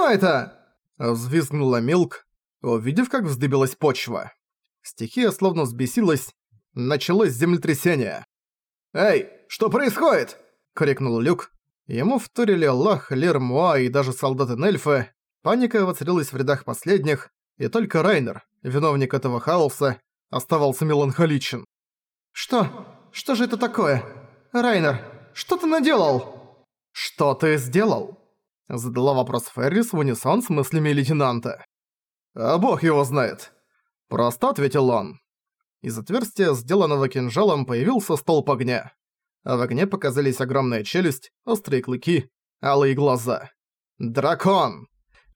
Что это?» Взвизгнула Милк, увидев, как вздыбилась почва. Стихия словно взбесилась, началось землетрясение. «Эй, что происходит?» — крикнул Люк. Ему вторили Лах, Лер, Муа и даже солдаты-нельфы. Паника воцарилась в рядах последних, и только Райнер, виновник этого хаоса, оставался меланхоличен. «Что? Что же это такое? Райнер, что ты наделал?» «Что ты сделал?» Задала вопрос Феррис в унисон с мыслями лейтенанта. «А бог его знает!» Просто ответил он. Из отверстия, сделанного кинжалом, появился столб огня. А в огне показались огромная челюсть, острые клыки, алые глаза. «Дракон!»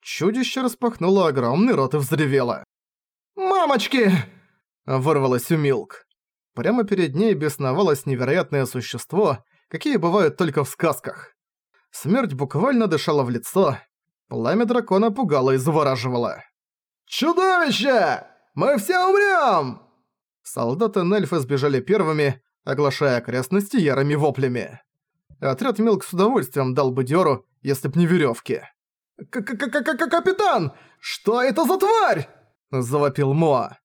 Чудище распахнуло огромный рот и взревело. «Мамочки!» Вырвалось у Милк. Прямо перед ней бесновалось невероятное существо, какие бывают только в сказках. Смерть буквально дышала в лицо, пламя дракона пугало и завораживало. «Чудовище! Мы все умрём!» Солдаты Нельфы сбежали первыми, оглашая окрестности ярыми воплями. Отряд Милк с удовольствием дал бы дёру, если б не верёвки. «К-к-к-капитан! Что это за тварь?» – завопил Моа.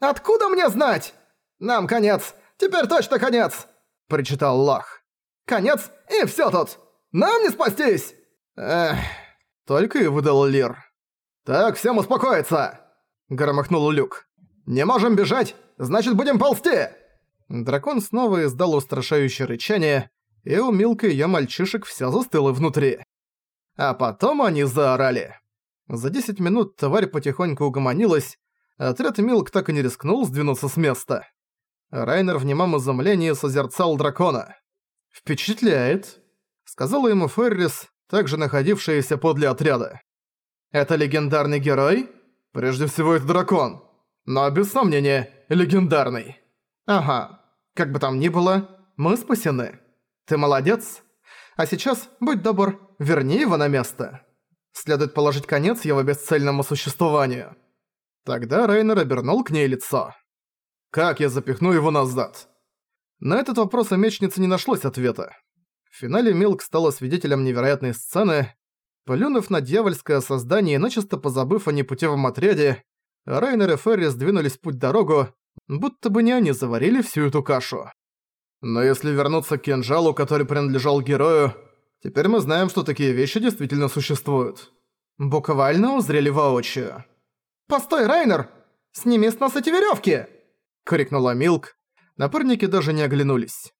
«Откуда мне знать? Нам конец! Теперь точно конец!» – причитал Лах. «Конец, и всё тут! Нам не спастись!» «Эх...» – только и выдал Лир. «Так, всем успокоиться!» – громыхнул Люк. «Не можем бежать, значит будем ползти!» Дракон снова издал устрашающее рычание, и у Милка её мальчишек всё застыло внутри. А потом они заорали. За 10 минут тварь потихоньку угомонилась, отряд Милк так и не рискнул сдвинуться с места. Райнер в немом изумлении созерцал дракона. «Впечатляет», — сказала ему Феррис, также находившаяся подле отряда. «Это легендарный герой? Прежде всего, это дракон. Но, без сомнения, легендарный. Ага, как бы там ни было, мы спасены. Ты молодец. А сейчас, будь добр, верни его на место. Следует положить конец его бесцельному существованию». Тогда Рейнер обернул к ней лицо. «Как я запихну его назад?» На этот вопрос у мечницы не нашлось ответа. В финале Милк стала свидетелем невероятной сцены. Плюнув на дьявольское создание и начисто позабыв о непутевом отряде, Райнер и Ферри сдвинулись в путь-дорогу, будто бы не они заварили всю эту кашу. Но если вернуться к кинжалу, который принадлежал герою, теперь мы знаем, что такие вещи действительно существуют. Буквально узрели воочию. «Постой, Райнер! Сними с нас эти верёвки!» — крикнула Милк. Напарники даже не оглянулись.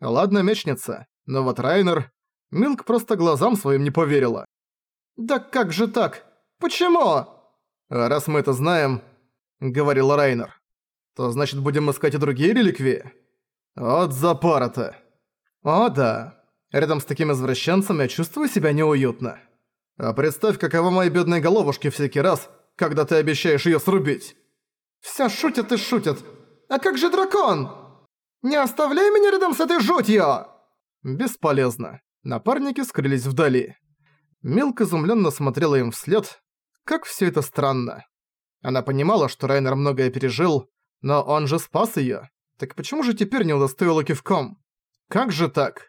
Ладно, мечница, но вот Райнер... Милк просто глазам своим не поверила. «Да как же так? Почему?» «А раз мы это знаем», — говорил Райнер, «то значит будем искать и другие реликвии?» «От запара-то!» «О да, рядом с таким извращенцем я чувствую себя неуютно. А представь, каково мои бедные головушки всякий раз, когда ты обещаешь её срубить!» «Всё шутят и шутят. А как же дракон? Не оставляй меня рядом с этой жутью!» Бесполезно. Напарники скрылись вдали. Милк изумленно смотрела им вслед. Как все это странно. Она понимала, что Райнер многое пережил, но он же спас ее. Так почему же теперь не удостоила кивком? Как же так?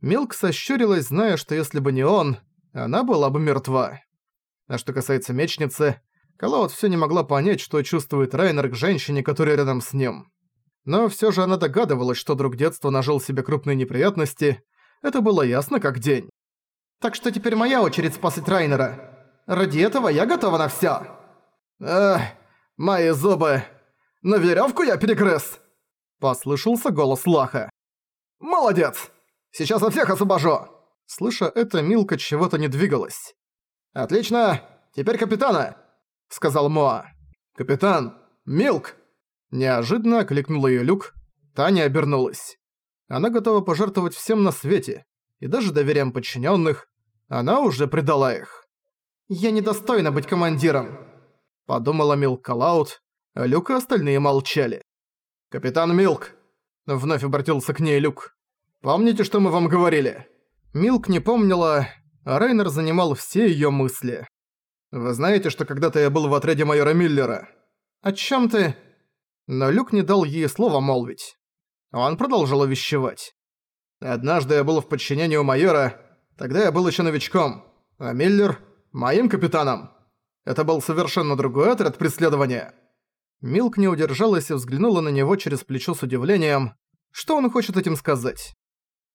Милк сощурилась, зная, что если бы не он, она была бы мертва. А что касается мечницы, Калаут все не могла понять, что чувствует Райнер к женщине, которая рядом с ним. Но все же она догадывалась, что друг детства нажил себе крупные неприятности. Это было ясно как день. «Так что теперь моя очередь спасать Райнера. Ради этого я готова на всё». «Эх, мои зубы! На веревку я перегрыз!» Послышался голос Лаха. «Молодец! Сейчас я всех освобожу!» Слыша это, Милка чего-то не двигалась. «Отлично! Теперь капитана!» сказал Моа. «Капитан! Милк!» Неожиданно окликнул её Люк. Таня обернулась. Она готова пожертвовать всем на свете, и даже доверием подчиненных. Она уже предала их. «Я недостойна быть командиром», — подумала Милк Калаут, Люк и остальные молчали. «Капитан Милк!» — вновь обратился к ней Люк. «Помните, что мы вам говорили?» Милк не помнила, а Рейнер занимал все её мысли. Вы знаете, что когда-то я был в отряде майора Миллера? О чем ты? Но Люк не дал ей слова молвить. Он продолжил увещевать. Однажды я был в подчинении у майора, тогда я был еще новичком, а Миллер... Моим капитаном. Это был совершенно другой отряд преследования. Милк не удержалась и взглянула на него через плечо с удивлением. Что он хочет этим сказать?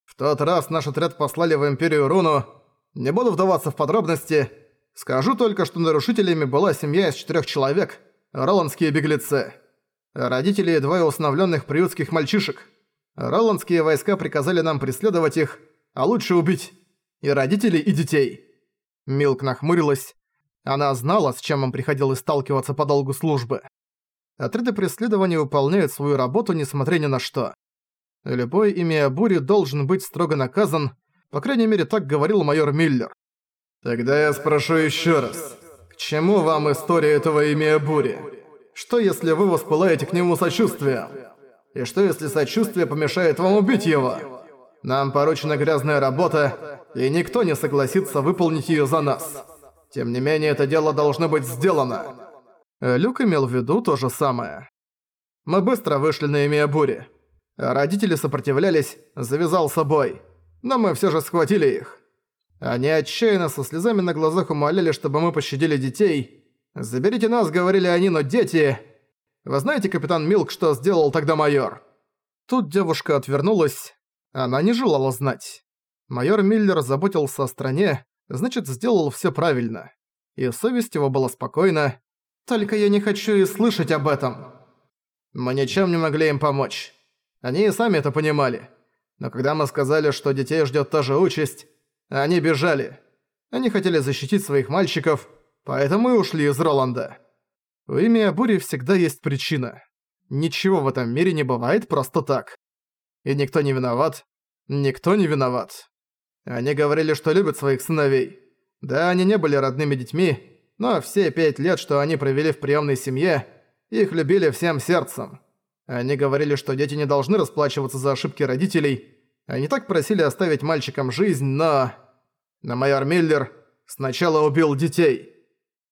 В тот раз наш отряд послали в Империю Руну. Не буду вдаваться в подробности. Скажу только, что нарушителями была семья из четырех человек, роландские беглецы. Родители двое усыновленных приютских мальчишек. Роландские войска приказали нам преследовать их, а лучше убить. И родителей, и детей. Милк нахмурилась. Она знала, с чем им приходилось сталкиваться по долгу службы. Отряды преследования выполняют свою работу, несмотря ни на что. Любой имя бури должен быть строго наказан, по крайней мере так говорил майор Миллер. Тогда я спрошу еще раз. К чему вам история этого имя бури? Что если вы воспылаете к нему сочувствием? И что если сочувствие помешает вам убить его? Нам поручена грязная работа, и никто не согласится выполнить ее за нас. Тем не менее, это дело должно быть сделано. Люк имел в виду то же самое. Мы быстро вышли на имя бури. Родители сопротивлялись, завязал собой. Но мы все же схватили их. Они отчаянно со слезами на глазах умоляли, чтобы мы пощадили детей. «Заберите нас», — говорили они, — «но дети...» Вы знаете, капитан Милк, что сделал тогда майор?» Тут девушка отвернулась. Она не желала знать. Майор Миллер заботился о стране, значит, сделал все правильно. И совесть его была спокойна. «Только я не хочу и слышать об этом». Мы ничем не могли им помочь. Они и сами это понимали. Но когда мы сказали, что детей ждет та же участь, они бежали. Они хотели защитить своих мальчиков, поэтому и ушли из Роланда. У имя Бури всегда есть причина. Ничего в этом мире не бывает просто так. И никто не виноват. Никто не виноват. Они говорили, что любят своих сыновей. Да, они не были родными детьми, но все пять лет, что они провели в приемной семье, их любили всем сердцем. Они говорили, что дети не должны расплачиваться за ошибки родителей. Они так просили оставить мальчикам жизнь, но... Но майор Миллер сначала убил детей.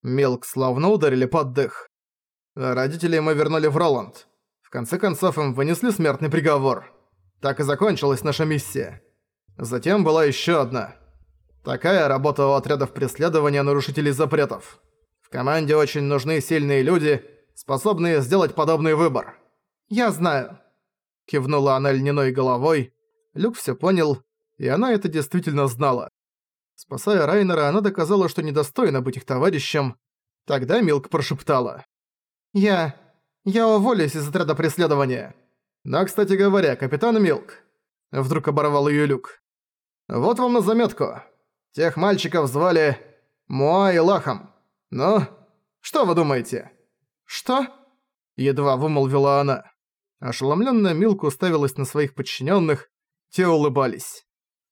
Милк словно ударили под дых. Родителей мы вернули в Роланд. В конце концов, им вынесли смертный приговор. Так и закончилась наша миссия. Затем была еще одна. Такая работа у отрядов преследования нарушителей запретов. В команде очень нужны сильные люди, способные сделать подобный выбор. «Я знаю», — кивнула она льняной головой. Люк все понял, и она это действительно знала. Спасая Райнера, она доказала, что недостойна быть их товарищем. Тогда Милк прошептала. «Я... я уволюсь из отряда преследования». «Но, кстати говоря, капитан Милк...» Вдруг оборвал её Люк. «Вот вам на заметку. Тех мальчиков звали Моа и Лахом. Ну, что вы думаете?» «Что?» Едва вымолвила она. Ошеломлённая Милк уставилась на своих подчинённых, те улыбались.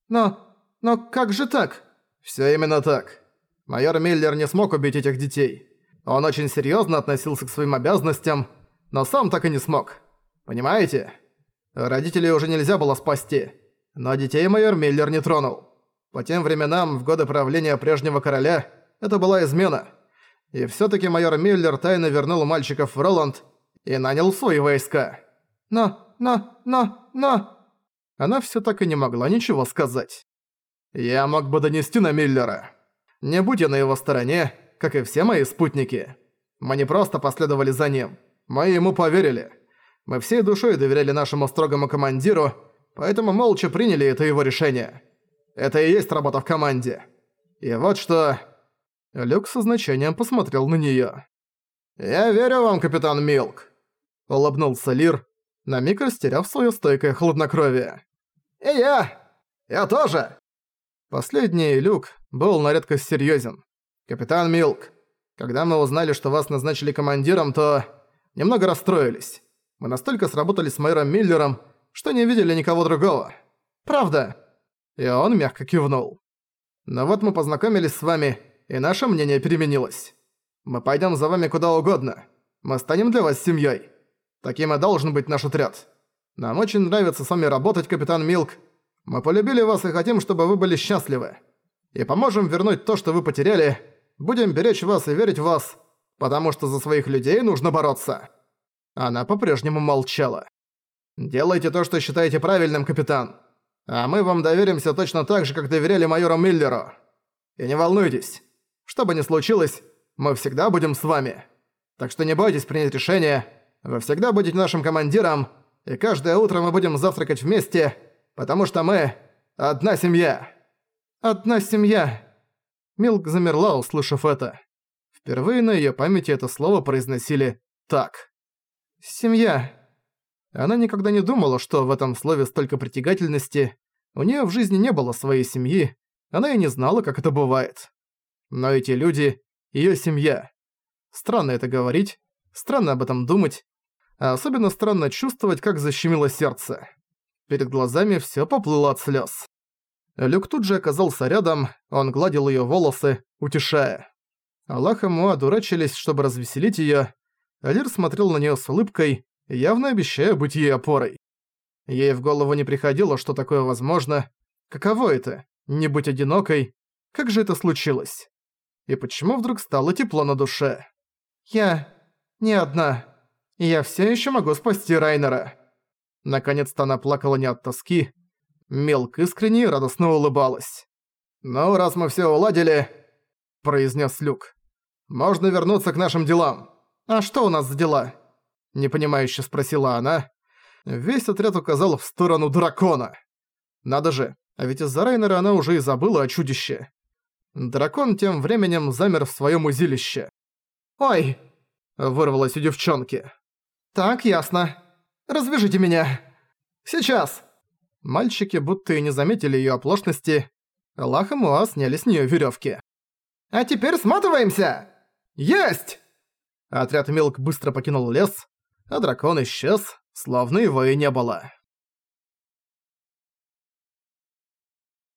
«Но... но как же так?» «Всё именно так. Майор Миллер не смог убить этих детей. Он очень серьёзно относился к своим обязанностям, но сам так и не смог. Понимаете? Родителей уже нельзя было спасти, но детей майор Миллер не тронул. По тем временам, в годы правления прежнего короля, это была измена. И всё-таки майор Миллер тайно вернул мальчиков в Роланд и нанял свои войска. Но, но, но, но... Она всё так и не могла ничего сказать. Я мог бы донести на Миллера. Не будь я на его стороне, как и все мои спутники. Мы не просто последовали за ним. Мы ему поверили. Мы всей душой доверяли нашему строгому командиру, поэтому молча приняли это его решение. Это и есть работа в команде. И вот что... Люк со значением посмотрел на неё. «Я верю вам, капитан Милк», — улыбнулся Лир, на миг растеряв своё стойкое хладнокровие. «И я! Я тоже!» Последний Люк был на редкость серьёзен. «Капитан Милк, когда мы узнали, что вас назначили командиром, то немного расстроились. Мы настолько сработали с майором Миллером, что не видели никого другого. Правда?» И он мягко кивнул. «Но вот мы познакомились с вами, и наше мнение переменилось. Мы пойдем за вами куда угодно. Мы станем для вас семьей. Таким и должен быть наш отряд. Нам очень нравится с вами работать, капитан Милк. Мы полюбили вас и хотим, чтобы вы были счастливы. И поможем вернуть то, что вы потеряли. Будем беречь вас и верить в вас, потому что за своих людей нужно бороться». Она по-прежнему молчала. «Делайте то, что считаете правильным, капитан. А мы вам доверимся точно так же, как доверяли майору Миллеру. И не волнуйтесь, Что бы ни случилось, мы всегда будем с вами. Так что не бойтесь принять решение. Вы всегда будете нашим командиром, и каждое утро мы будем завтракать вместе, потому что мы одна семья. Одна семья. Милк замерла, услышав это. Впервые на её памяти это слово произносили так. Семья. Она никогда не думала, что в этом слове столько притягательности. У неё в жизни не было своей семьи, она и не знала, как это бывает. Но эти люди — её семья. Странно это говорить, странно об этом думать, а особенно странно чувствовать, как защемило сердце. Перед глазами всё поплыло от слёз. Люк тут же оказался рядом, он гладил её волосы, утешая. Аллах и Муа дурачились, чтобы развеселить её. Алир смотрел на неё с улыбкой, явно обещая быть ей опорой. Ей в голову не приходило, что такое возможно. Каково это? Не быть одинокой? Как же это случилось? И почему вдруг стало тепло на душе? «Я... не одна. Я всё ещё могу спасти Райнера». Наконец-то она плакала не от тоски. Мелк искренне и радостно улыбалась. «Ну, раз мы всё уладили...» – произнес Люк. «Можно вернуться к нашим делам». «А что у нас за дела?» – непонимающе спросила она. Весь отряд указал в сторону дракона. Надо же, а ведь из-за Райнера она уже и забыла о чудище. Дракон тем временем замер в своем узилище. «Ой!» – вырвалось у девчонки. «Так, ясно. Развяжите меня!» «Сейчас!» Мальчики будто и не заметили ее оплошности. Лах и Муа сняли с нее веревки. «А теперь сматываемся!» «Есть!» Отряд Милк быстро покинул лес, а дракон исчез, словно его и не было.